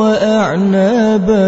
وأعنابا